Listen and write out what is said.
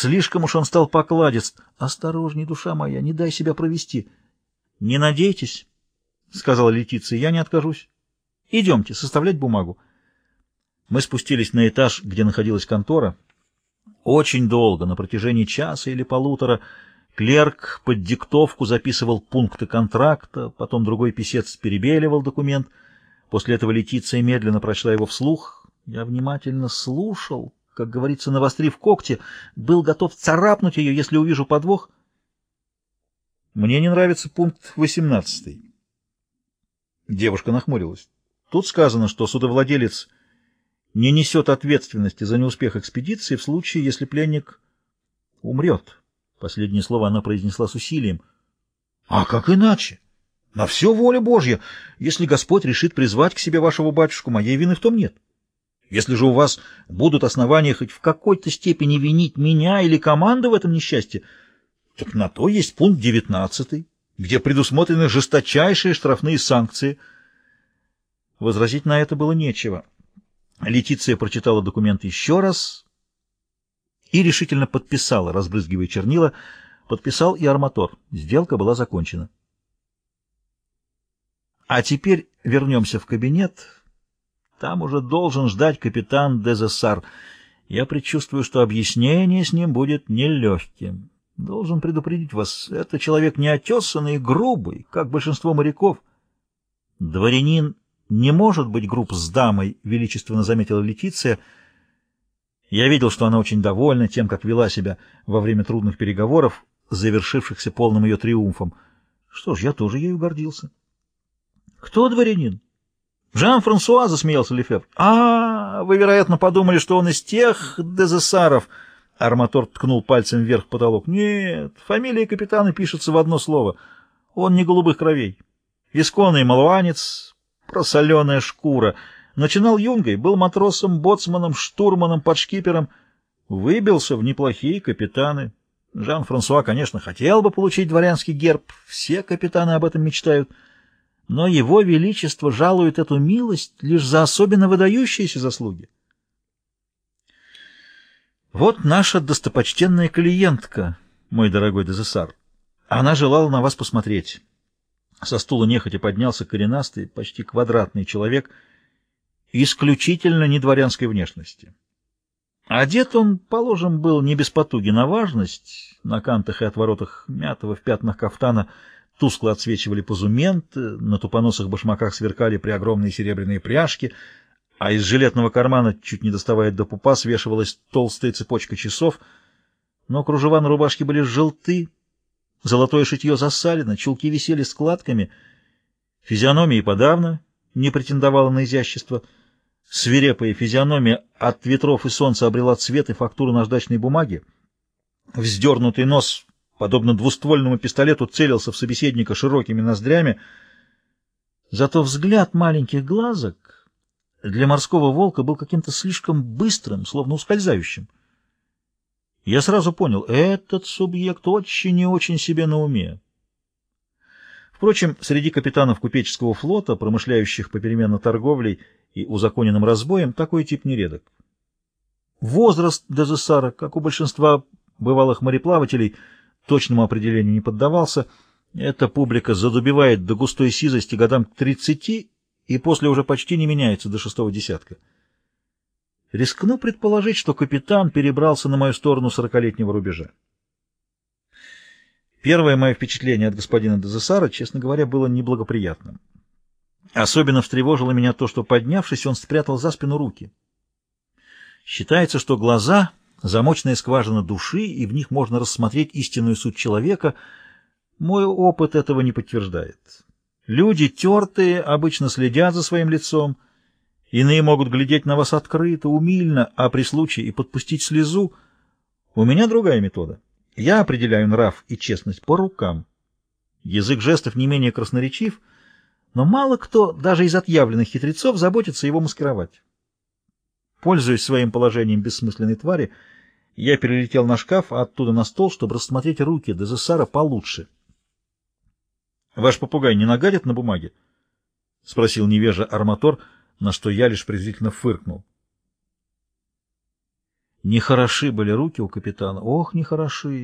Слишком уж он стал покладист. Осторожней, душа моя, не дай себя провести. — Не надейтесь, — сказала Летиция, — я не откажусь. Идемте составлять бумагу. Мы спустились на этаж, где находилась контора. Очень долго, на протяжении часа или полутора, клерк под диктовку записывал пункты контракта, потом другой писец перебеливал документ. После этого Летиция медленно прочла его вслух. Я внимательно слушал, как говорится, навострив когти, был готов царапнуть ее, если увижу подвох. Мне не нравится пункт 18. Девушка нахмурилась. Тут сказано, что судовладелец не несет ответственности за неуспех экспедиции в случае, если пленник умрет. Последнее слово она произнесла с усилием. — А как иначе? На все воля Божья. Если Господь решит призвать к себе вашего батюшку, моей вины в том нет. Если же у вас будут основания хоть в какой-то степени винить меня или команду в этом несчастье, так на то есть пункт 19 где предусмотрены жесточайшие штрафные санкции. Возразить на это было нечего. Летиция прочитала документ еще раз и решительно подписала, разбрызгивая чернила. Подписал и арматор. Сделка была закончена. А теперь вернемся в кабинет. Там уже должен ждать капитан Дезессар. Я предчувствую, что объяснение с ним будет нелегким. Должен предупредить вас, это человек неотесанный и грубый, как большинство моряков. Дворянин не может быть груб с дамой, — величественно заметила Летиция. Я видел, что она очень довольна тем, как вела себя во время трудных переговоров, завершившихся полным ее триумфом. Что ж, я тоже ею гордился. — Кто дворянин? — Жан-Франсуа, — засмеялся Лефевр. — А, вы, вероятно, подумали, что он из тех дезессаров, — Арматор ткнул пальцем вверх потолок. Нет, фамилия капитана пишется в одно слово. Он не голубых кровей. Исконный малуанец, просоленая шкура. Начинал юнгой, был матросом, боцманом, штурманом, подшкипером. Выбился в неплохие капитаны. Жан-Франсуа, конечно, хотел бы получить дворянский герб. Все капитаны об этом мечтают. Но его величество жалует эту милость лишь за особенно выдающиеся заслуги. Вот наша достопочтенная клиентка, мой дорогой Дезессар. Она желала на вас посмотреть. Со стула нехотя поднялся коренастый, почти квадратный человек, исключительно не дворянской внешности. Одет он, положим, был не без потуги на важность. На кантах и отворотах мятого в пятнах кафтана тускло отсвечивали позументы, на тупоносых башмаках сверкали преогромные серебряные пряжки — а из жилетного кармана, чуть не доставая до пупа, свешивалась толстая цепочка часов, но кружева на рубашке были желты, золотое шитье засалено, чулки висели складками, физиономия подавно не претендовала на изящество, свирепая физиономия от ветров и солнца обрела цвет и фактуру наждачной бумаги, вздернутый нос, подобно двуствольному пистолету, целился в собеседника широкими ноздрями, зато взгляд маленьких глазок для морского волка был каким-то слишком быстрым, словно ускользающим. Я сразу понял, этот субъект очень и очень себе на уме. Впрочем, среди капитанов купеческого флота, промышляющих попеременно торговлей и узаконенным разбоем, такой тип нередок. Возраст Дезессара, как у большинства бывалых мореплавателей, точному определению не поддавался. Эта публика задубевает до густой сизости годам к тридцати и после уже почти не меняется до шестого десятка. Рискну предположить, что капитан перебрался на мою сторону сорокалетнего рубежа. Первое мое впечатление от господина Дезессара, честно говоря, было неблагоприятным. Особенно встревожило меня то, что, поднявшись, он спрятал за спину руки. Считается, что глаза — замочная скважина души, и в них можно рассмотреть истинную суть человека. Мой опыт этого не подтверждает. Люди тертые обычно следят за своим лицом, иные могут глядеть на вас открыто, умильно, а при случае и подпустить слезу. У меня другая метода. Я определяю нрав и честность по рукам. Язык жестов не менее красноречив, но мало кто, даже из отъявленных хитрецов, заботится его маскировать. Пользуясь своим положением бессмысленной твари, я перелетел на шкаф, а оттуда на стол, чтобы рассмотреть руки Дезессара получше — Ваш попугай не нагадит на бумаге? — спросил невежа арматор, на что я лишь презрительно фыркнул. Нехороши были руки у капитана. Ох, нехороши.